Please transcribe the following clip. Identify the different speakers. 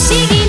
Speaker 1: sigue.